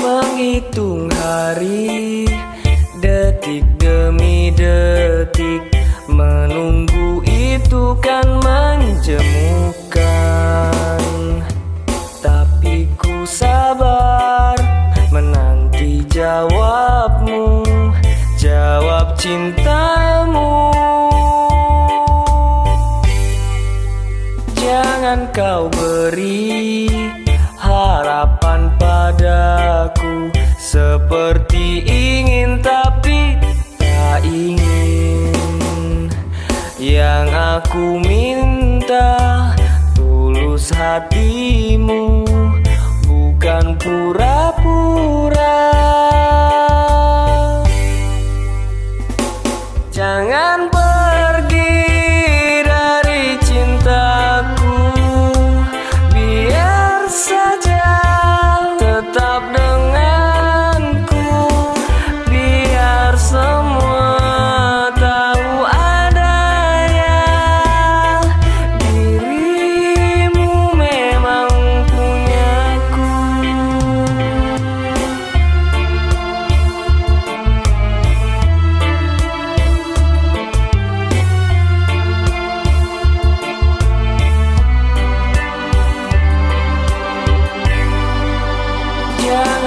menghitung hari Detik demi detik Menunggu itu kan menjemukan. Tapi ku sabar Menanti jawabmu Jawab cintamu. Jangan kau beri harapan padaku. Seperti ingin tapi tak ingin. Yang aku minta tulus hatimu. Bukan pura-pura. Jangan pergi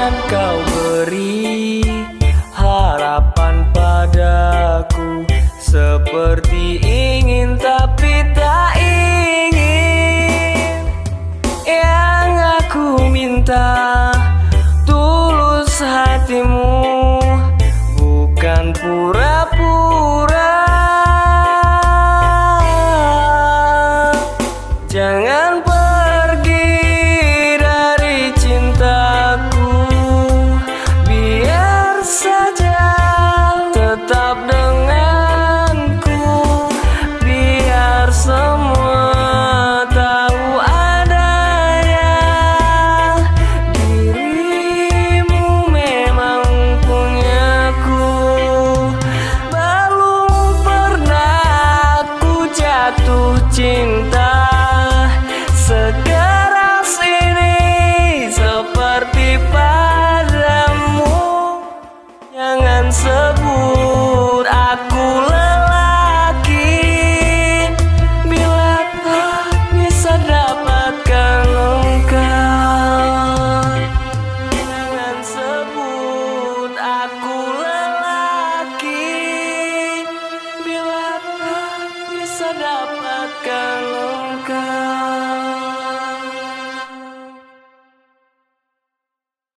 Kau beri harapan padaku. Seperti ingin cinta